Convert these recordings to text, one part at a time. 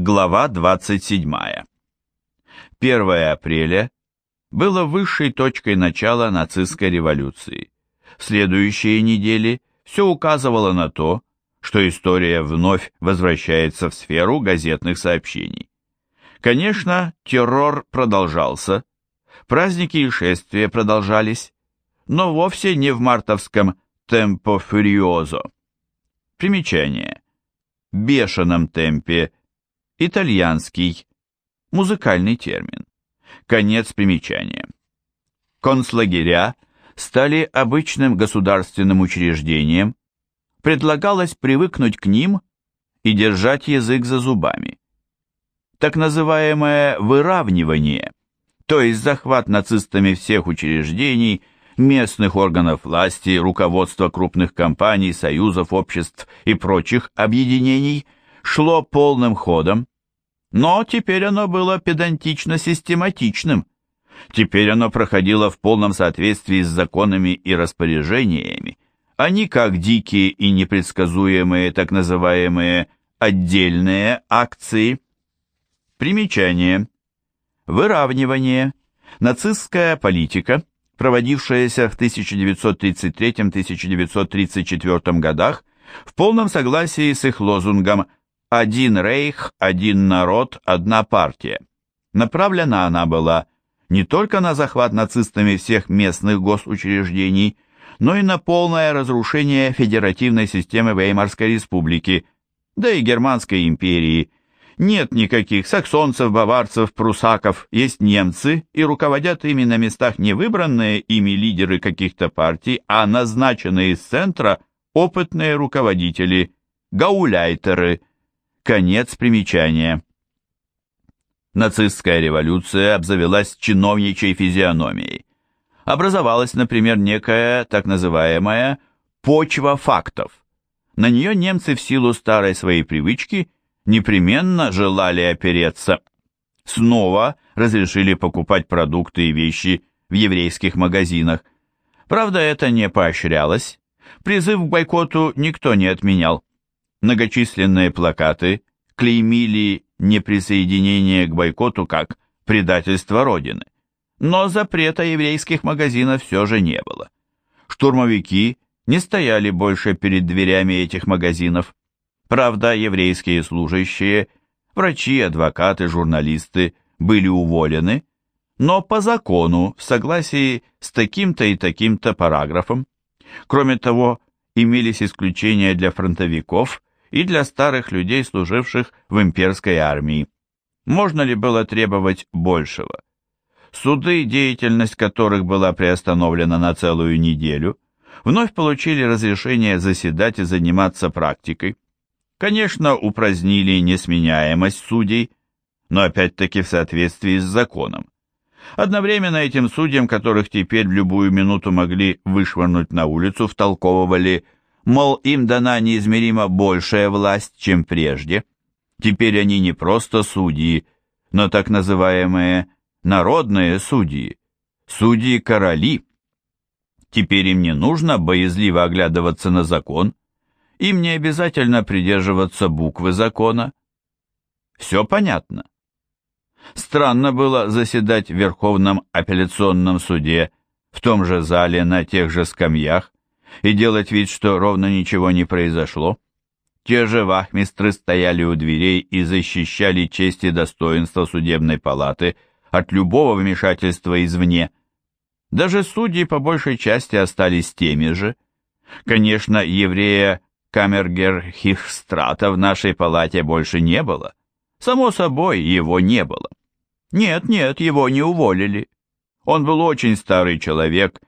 Глава 27. 1 апреля было высшей точкой начала нацистской революции. В следующие недели все указывало на то, что история вновь возвращается в сферу газетных сообщений. Конечно, террор продолжался, праздники и шествия продолжались, но вовсе не в мартовском темпо фуриозо. Примечание. Бешеном темпе, итальянский, музыкальный термин. Конец примечания. Концлагеря стали обычным государственным учреждением, предлагалось привыкнуть к ним и держать язык за зубами. Так называемое «выравнивание», то есть захват нацистами всех учреждений, местных органов власти, руководства крупных компаний, союзов, обществ и прочих объединений, шло полным ходом, но теперь оно было педантично-систематичным. Теперь оно проходило в полном соответствии с законами и распоряжениями, а не как дикие и непредсказуемые так называемые отдельные акции. Примечание. Выравнивание. Нацистская политика, проводившаяся в 1933-1934 годах в полном согласии с их лозунгом «Один рейх, один народ, одна партия». Направлена она была не только на захват нацистами всех местных госучреждений, но и на полное разрушение федеративной системы Веймарской республики, да и Германской империи. Нет никаких саксонцев, баварцев, прусаков, есть немцы, и руководят ими на местах не выбранные ими лидеры каких-то партий, а назначенные из центра опытные руководители, гауляйтеры. Конец примечания. Нацистская революция обзавелась чиновничьей физиономией образовалась, например, некая так называемая «почва фактов». На нее немцы в силу старой своей привычки непременно желали опереться. Снова разрешили покупать продукты и вещи в еврейских магазинах. Правда, это не поощрялось. Призыв к бойкоту никто не отменял. Многочисленные плакаты клеймили неприсоединение к бойкоту как предательство Родины но запрета еврейских магазинов все же не было. Штурмовики не стояли больше перед дверями этих магазинов. Правда, еврейские служащие, врачи, адвокаты, журналисты были уволены, но по закону, в согласии с таким-то и таким-то параграфом. Кроме того, имелись исключения для фронтовиков и для старых людей, служивших в имперской армии. Можно ли было требовать большего? Суды, деятельность которых была приостановлена на целую неделю, вновь получили разрешение заседать и заниматься практикой. Конечно, упразднили несменяемость судей, но опять-таки в соответствии с законом. Одновременно этим судьям, которых теперь в любую минуту могли вышвырнуть на улицу, втолковывали, мол, им дана неизмеримо большая власть, чем прежде. Теперь они не просто судьи, но так называемые народные судьи, судьи-короли. Теперь им не нужно боязливо оглядываться на закон, им не обязательно придерживаться буквы закона. Все понятно. Странно было заседать в Верховном апелляционном суде в том же зале на тех же скамьях и делать вид, что ровно ничего не произошло. Те же вахмистры стояли у дверей и защищали честь и достоинство судебной палаты – от любого вмешательства извне. Даже судьи по большей части остались теми же. Конечно, еврея Камергер-Хихстрата в нашей палате больше не было. Само собой, его не было. Нет, нет, его не уволили. Он был очень старый человек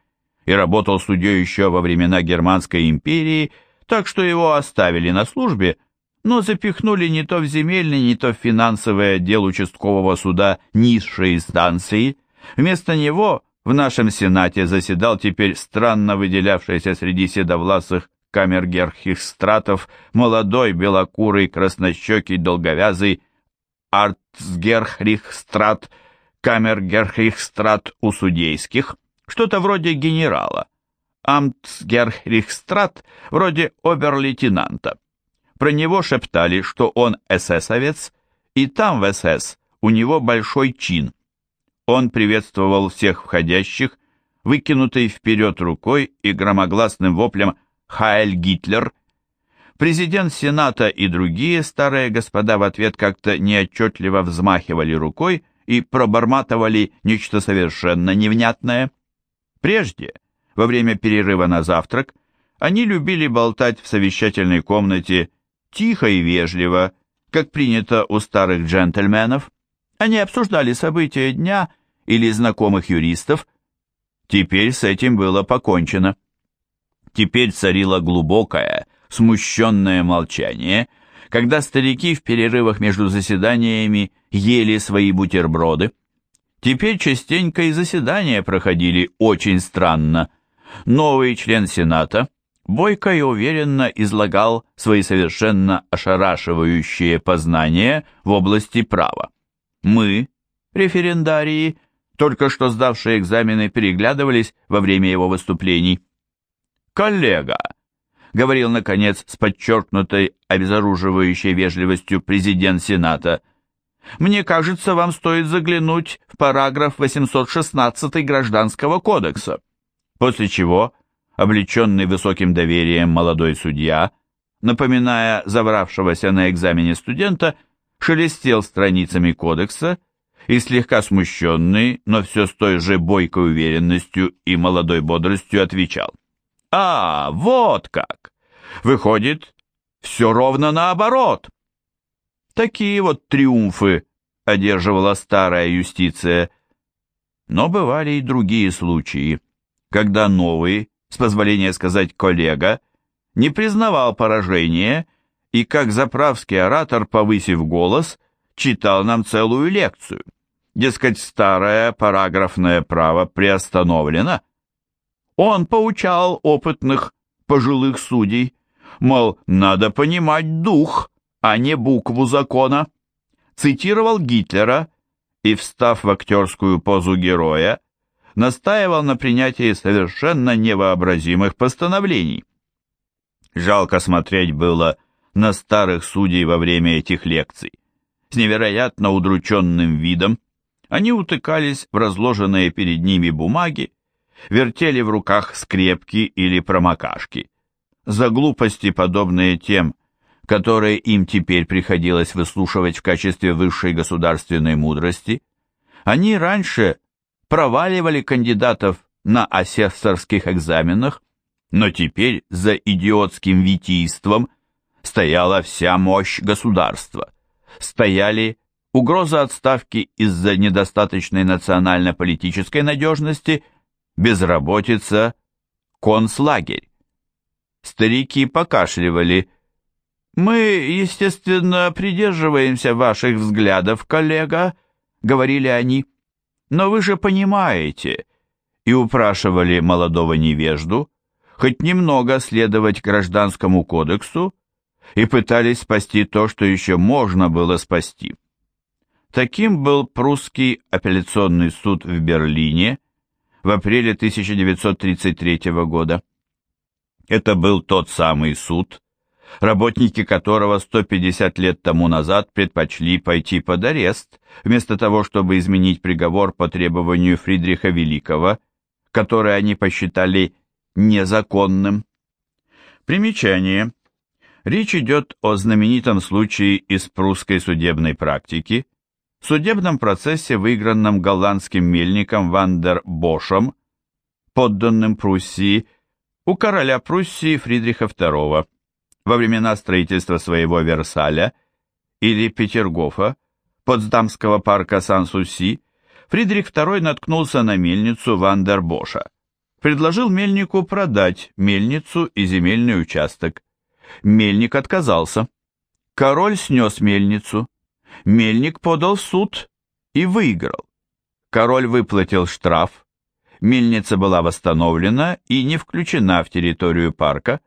и работал судьей еще во времена Германской империи, так что его оставили на службе, но запихнули не то в земельный, не то в финансовый отдел участкового суда низшей инстанции. Вместо него в нашем Сенате заседал теперь странно выделявшийся среди седовласых камергерхистратов молодой белокурый краснощекий долговязый Артсгерхрихстрат, камергерхрихстрат у судейских, что-то вроде генерала, Амтсгерхрихстрат вроде обер-лейтенанта. Про него шептали, что он эсэсовец и там в СС у него большой чин. Он приветствовал всех входящих, выкинутой вперед рукой и громогласным воплем «Хайль Гитлер!». Президент Сената и другие старые господа в ответ как-то неотчетливо взмахивали рукой и проборматывали нечто совершенно невнятное. Прежде, во время перерыва на завтрак, они любили болтать в совещательной комнате тихо и вежливо, как принято у старых джентльменов. Они обсуждали события дня или знакомых юристов. Теперь с этим было покончено. Теперь царило глубокое, смущенное молчание, когда старики в перерывах между заседаниями ели свои бутерброды. Теперь частенько и заседания проходили очень странно. Новый член Сената – бойко и уверенно излагал свои совершенно ошарашивающие познания в области права. Мы, референдарии, только что сдавшие экзамены, переглядывались во время его выступлений. «Коллега», — говорил, наконец, с подчеркнутой, обезоруживающей вежливостью президент Сената, «мне кажется, вам стоит заглянуть в параграф 816 Гражданского кодекса». После чего облеченный высоким доверием молодой судья, напоминая забравшегося на экзамене студента, шелестел страницами кодекса и слегка смущенный, но все с той же бойкой уверенностью и молодой бодростью отвечал. «А, вот как! Выходит, все ровно наоборот!» Такие вот триумфы одерживала старая юстиция. Но бывали и другие случаи, когда новый, с позволения сказать коллега, не признавал поражение и, как заправский оратор, повысив голос, читал нам целую лекцию. Дескать, старое параграфное право приостановлено. Он поучал опытных пожилых судей, мол, надо понимать дух, а не букву закона. Цитировал Гитлера и, встав в актерскую позу героя, настаивал на принятии совершенно невообразимых постановлений. Жалко смотреть было на старых судей во время этих лекций. С невероятно удрученным видом они утыкались в разложенные перед ними бумаги, вертели в руках скрепки или промокашки. За глупости, подобные тем, которые им теперь приходилось выслушивать в качестве высшей государственной мудрости, они раньше проваливали кандидатов на асессорских экзаменах, но теперь за идиотским витийством стояла вся мощь государства. Стояли угроза отставки из-за недостаточной национально-политической надежности, безработица, концлагерь. Старики покашливали. «Мы, естественно, придерживаемся ваших взглядов, коллега», — говорили они. Но вы же понимаете, и упрашивали молодого невежду хоть немного следовать гражданскому кодексу и пытались спасти то, что еще можно было спасти. Таким был прусский апелляционный суд в Берлине в апреле 1933 года. Это был тот самый суд, работники которого 150 лет тому назад предпочли пойти под арест, вместо того, чтобы изменить приговор по требованию Фридриха Великого, который они посчитали незаконным. Примечание. Речь идет о знаменитом случае из прусской судебной практики, судебном процессе, выигранном голландским мельником Вандер Бошем, подданным Пруссии, у короля Пруссии Фридриха II во времена строительства своего Версаля или Петергофа, Потсдамского парка Сан-Суси, Фридрих II наткнулся на мельницу Вандербоша. Предложил мельнику продать мельницу и земельный участок. Мельник отказался. Король снес мельницу. Мельник подал в суд и выиграл. Король выплатил штраф. Мельница была восстановлена и не включена в территорию парка,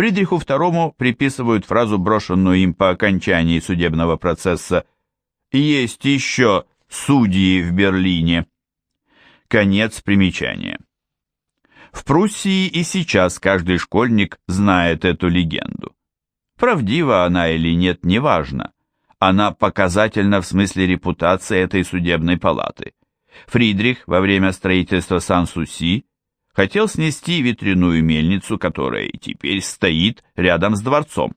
Фридриху II приписывают фразу, брошенную им по окончании судебного процесса «Есть еще судьи в Берлине». Конец примечания. В Пруссии и сейчас каждый школьник знает эту легенду. Правдива она или нет, неважно. Она показательна в смысле репутации этой судебной палаты. Фридрих во время строительства Сан-Суси хотел снести ветряную мельницу, которая теперь стоит рядом с дворцом.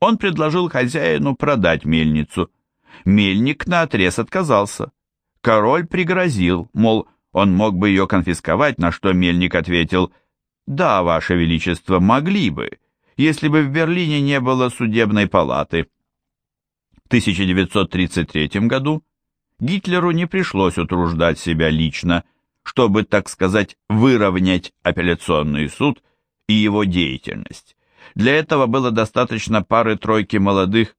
Он предложил хозяину продать мельницу. Мельник наотрез отказался. Король пригрозил, мол, он мог бы ее конфисковать, на что мельник ответил, «Да, ваше величество, могли бы, если бы в Берлине не было судебной палаты». В 1933 году Гитлеру не пришлось утруждать себя лично, чтобы, так сказать, выровнять апелляционный суд и его деятельность. Для этого было достаточно пары-тройки молодых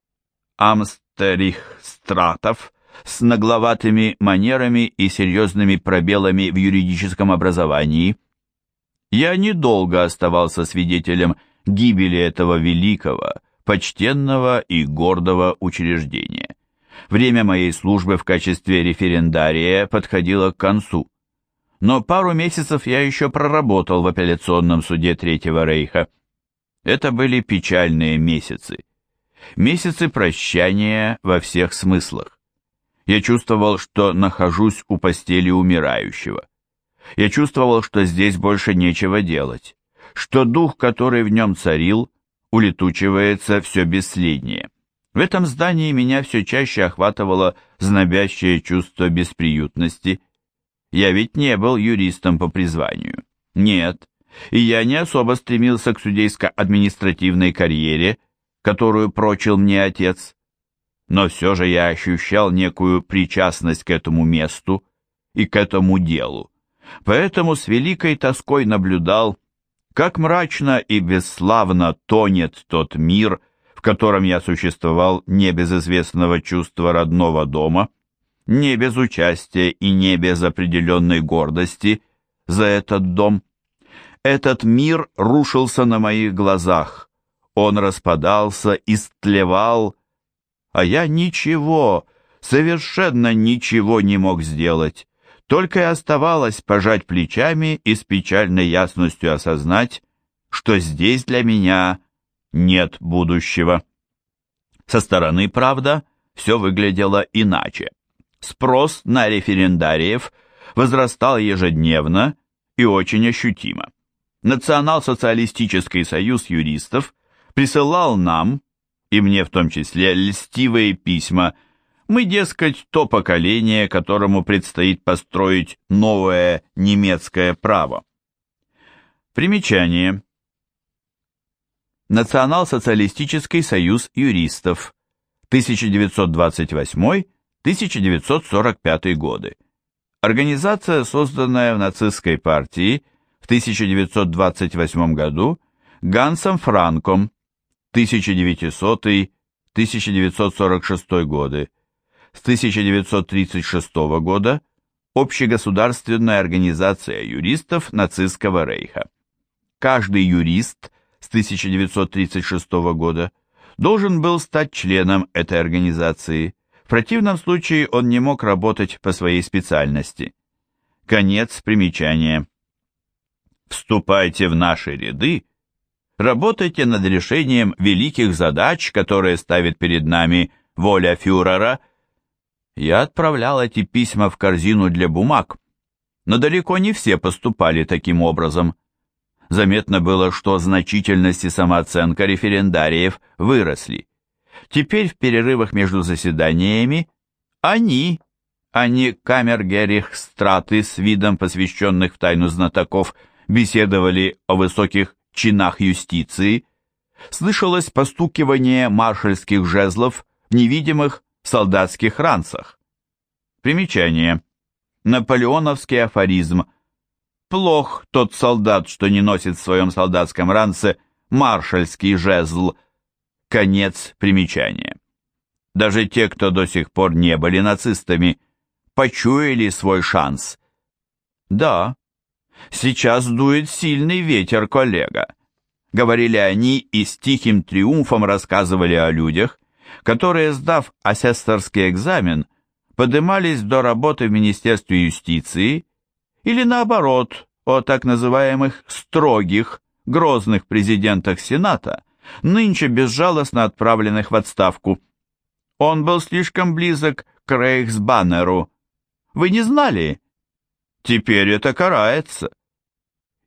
амстерихстратов с нагловатыми манерами и серьезными пробелами в юридическом образовании. Я недолго оставался свидетелем гибели этого великого, почтенного и гордого учреждения. Время моей службы в качестве референдария подходило к концу. Но пару месяцев я еще проработал в апелляционном суде Третьего Рейха. Это были печальные месяцы. Месяцы прощания во всех смыслах. Я чувствовал, что нахожусь у постели умирающего. Я чувствовал, что здесь больше нечего делать, что дух, который в нем царил, улетучивается все бесследнее. В этом здании меня все чаще охватывало знобящее чувство бесприютности. Я ведь не был юристом по призванию. Нет, и я не особо стремился к судейско-административной карьере, которую прочил мне отец. Но все же я ощущал некую причастность к этому месту и к этому делу. Поэтому с великой тоской наблюдал, как мрачно и бесславно тонет тот мир, в котором я существовал не без известного чувства родного дома, не без участия и не без определенной гордости за этот дом. Этот мир рушился на моих глазах, он распадался, истлевал, а я ничего, совершенно ничего не мог сделать, только и оставалось пожать плечами и с печальной ясностью осознать, что здесь для меня нет будущего. Со стороны, правда, все выглядело иначе. Спрос на референдариев возрастал ежедневно и очень ощутимо. Национал-социалистический союз юристов присылал нам, и мне в том числе, льстивые письма. Мы, дескать, то поколение, которому предстоит построить новое немецкое право. Примечание. Национал-социалистический союз юристов, 1928-1945 годы. Организация, созданная в нацистской партии в 1928 году Гансом Франком, 1900-1946 годы. С 1936 года Общегосударственная организация юристов нацистского рейха. Каждый юрист – с 1936 года должен был стать членом этой организации. В противном случае он не мог работать по своей специальности. Конец примечания. Вступайте в наши ряды, работайте над решением великих задач, которые ставит перед нами воля фюрера. Я отправлял эти письма в корзину для бумаг, но далеко не все поступали таким образом заметно было, что значительность и самооценка референдариев выросли. Теперь в перерывах между заседаниями они, а не камергерихстраты с видом посвященных в тайну знатоков, беседовали о высоких чинах юстиции, слышалось постукивание маршальских жезлов в невидимых солдатских ранцах. Примечание. Наполеоновский афоризм – Плох тот солдат, что не носит в своем солдатском ранце маршальский жезл. Конец примечания. Даже те, кто до сих пор не были нацистами, почуяли свой шанс. Да, сейчас дует сильный ветер, коллега. Говорили они и с тихим триумфом рассказывали о людях, которые, сдав асессорский экзамен, подымались до работы в Министерстве юстиции или наоборот, о так называемых «строгих», грозных президентах Сената, нынче безжалостно отправленных в отставку. Он был слишком близок к Рейхсбаннеру. Вы не знали? Теперь это карается.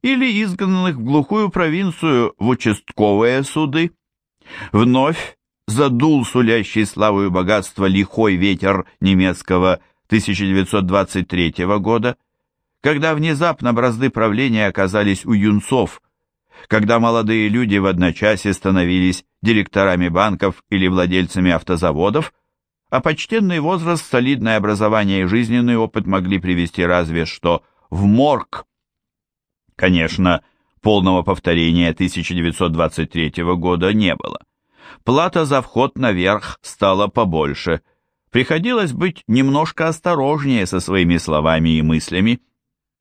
Или изгнанных в глухую провинцию в участковые суды. Вновь задул сулящий славу и богатство лихой ветер немецкого 1923 года, когда внезапно бразды правления оказались у юнцов, когда молодые люди в одночасье становились директорами банков или владельцами автозаводов, а почтенный возраст, солидное образование и жизненный опыт могли привести разве что в морг. Конечно, полного повторения 1923 года не было. Плата за вход наверх стала побольше. Приходилось быть немножко осторожнее со своими словами и мыслями.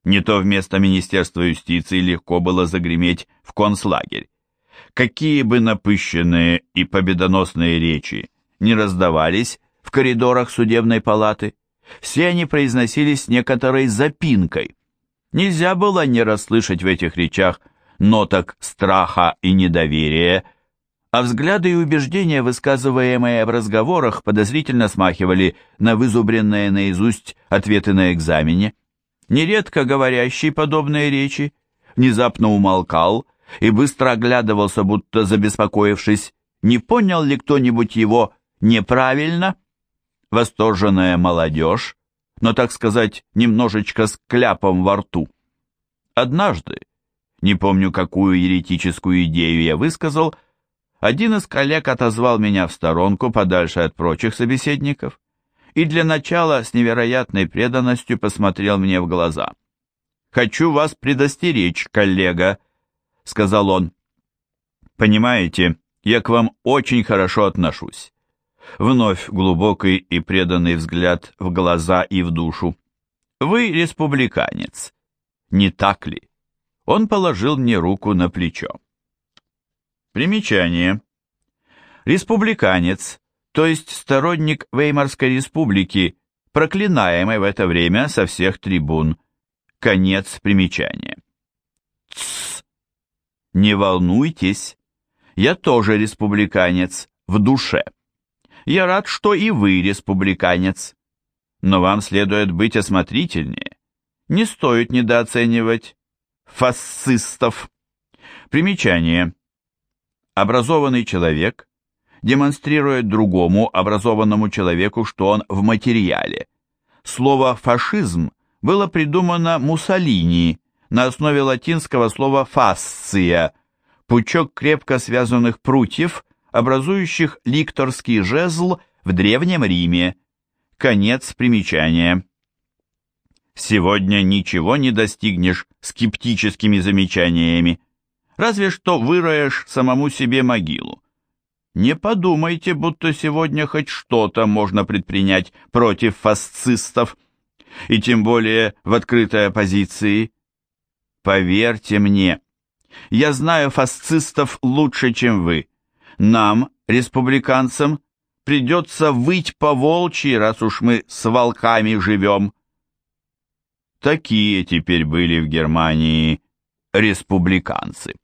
Не то вместо Министерства юстиции легко было загреметь в концлагерь. Какие бы напыщенные и победоносные речи не раздавались в коридорах судебной палаты, все они произносились с некоторой запинкой. Нельзя было не расслышать в этих речах ноток страха и недоверия, а взгляды и убеждения, высказываемые в разговорах, подозрительно смахивали на вызубренные наизусть ответы на экзамене. Нередко говорящий подобные речи внезапно умолкал и быстро оглядывался, будто забеспокоившись, не понял ли кто-нибудь его неправильно. Восторженная молодежь, но, так сказать, немножечко с кляпом во рту. Однажды, не помню, какую еретическую идею я высказал, один из коллег отозвал меня в сторонку подальше от прочих собеседников и для начала с невероятной преданностью посмотрел мне в глаза. «Хочу вас предостеречь, коллега», — сказал он. «Понимаете, я к вам очень хорошо отношусь». Вновь глубокий и преданный взгляд в глаза и в душу. «Вы республиканец, не так ли?» Он положил мне руку на плечо. Примечание. Республиканец, то есть сторонник Веймарской республики, проклинаемый в это время со всех трибун. Конец примечания. Тссс. Не волнуйтесь, я тоже республиканец в душе. Я рад, что и вы республиканец. Но вам следует быть осмотрительнее. Не стоит недооценивать фасцистов. Примечание. Образованный человек демонстрирует другому образованному человеку, что он в материале. Слово «фашизм» было придумано Муссолини на основе латинского слова «фасция» – пучок крепко связанных прутьев, образующих ликторский жезл в Древнем Риме. Конец примечания. Сегодня ничего не достигнешь скептическими замечаниями разве что выроешь самому себе могилу. Не подумайте, будто сегодня хоть что-то можно предпринять против фасцистов, и тем более в открытой оппозиции. Поверьте мне, я знаю фасцистов лучше, чем вы. Нам, республиканцам, придется выть по волчьи, раз уж мы с волками живем. Такие теперь были в Германии республиканцы.